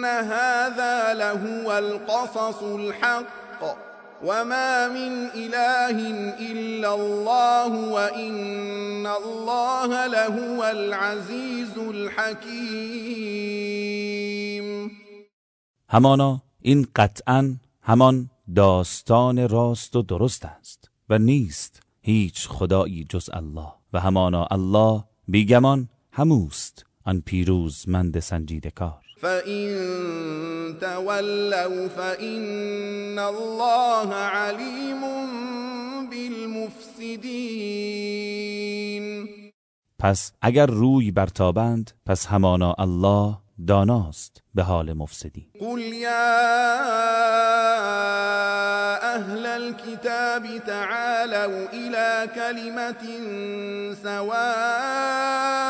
إن هذا لهو القصص الحق وما من إله إلا الله وإن الله لهو العزيز الحكيم همانا، این قطعا همان داستان راست و درست است و نیست هیچ خدایی جز الله و همانا الله بیگمان هموست. آن پیروزمند سنجیده کار۔ فإن تولوا فإن الله عليم بالمفسدين۔ پس اگر روی برتابند پس همانا الله داناست به حال مفسدی۔ قل يا أهل الكتاب تعالوا إلى كلمة سواء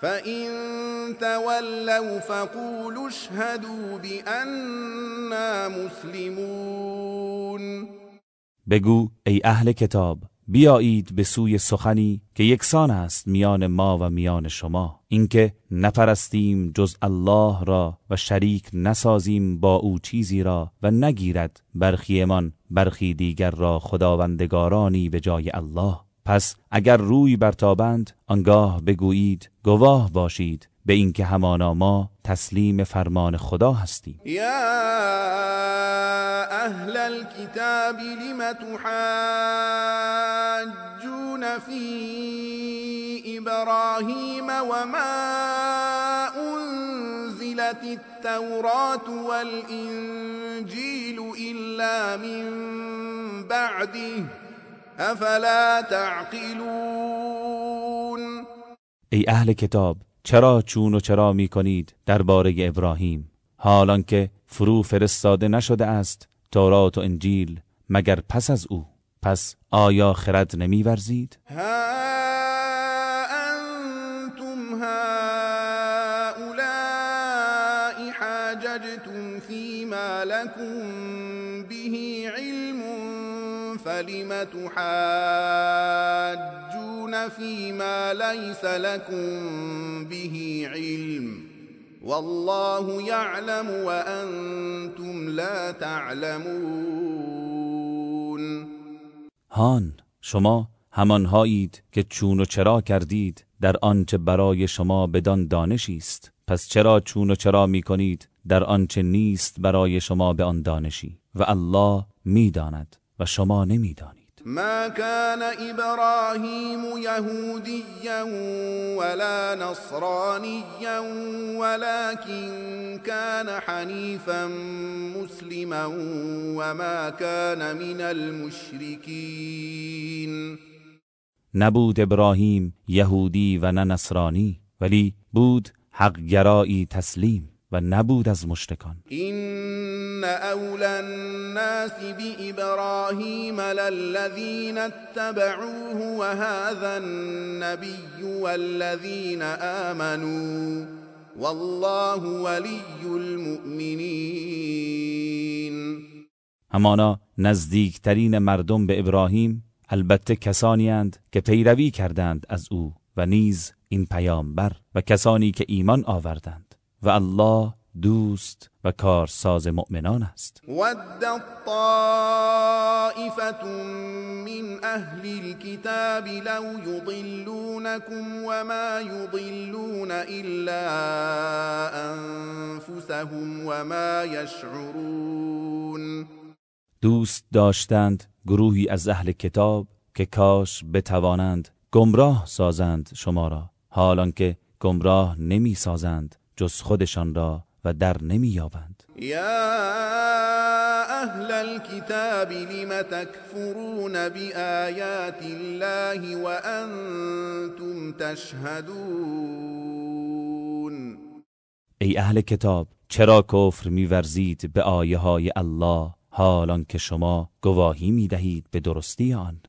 فإن تولوا فقولوا اشهدوا بأننا مسلمون بگو، ای اهل کتاب، بیایید به سوی سخنی که یکسان است میان ما و میان شما، اینکه نپرستیم جز الله را و شریک نسازیم با او چیزی را و نگیرد برخیمان برخی دیگر را خداوندگارانی به جای الله. پس اگر روی برتابند، آنگاه بگویید گواه باشید، به اینکه همانا ما تسلیم فرمان خدا هستیم. يا أهل الكتاب لم تحاجون في إبراهيم وما أنزلت التوراة والإنجيل إلا من بعده. أفلا تعقلون؟ ای اهل کتاب چرا چون و چرا می کنید درباره ابراهیم؟ حالان که فرو فرستاده نشده است تورات و انجیل مگر پس از او؟ پس آیا خرد نمیورزید؟ ها أنتم هؤلاء حاججتم فيما لكم به علم. فلم تحاجون فيما ليس لكم به علم والله يعلم وأنتم لا تعلمون. هان، شما همانهایید که چون و چرا کردید، در آنچه برای شما بدان دانشی است. پس چرا چون و چرا می کنید در آنچه نیست برای شما به آن دانشی. و الله میداند. و شما نمیدانید. ما كان إبراهيم يهوديا ولا نصرانيا ولكن كان حنيفا مسلما وما كان من المشركين. نبود ابراهیم یهودی و نه نصرانی ولی بود حقگرایی تسلیم و نبود از مشرکان. إن أولى الناس بإبراهيم للذين اتبعوه وهذا النبي والذين آمنوا والله ولي المؤمنين همانا نزدیکترین مردم به ابراهیم البته کسانی اند که پیروی کردند از او و نیز این پیامبر و کسانی که ایمان آوردند و الله دوست و کارساز مؤمنان است. ودت طائفة من أهل الكتاب لو يضلونكم وما يضلون إلا أنفسهم وما يشعرون. دوست داشتند گروهی از اهل کتاب که کاش بتوانند گمراه سازند شما را حالان که گمراه نمی سازند جز خودشان را و در نمی یابند يا أهل الكتاب لم تكفرون بآيات الله وأنتم تشهدون؟ ای اهل کتاب چرا کفر میورزید به آیه های الله حالان که شما گواهی میدهید به درستی آن؟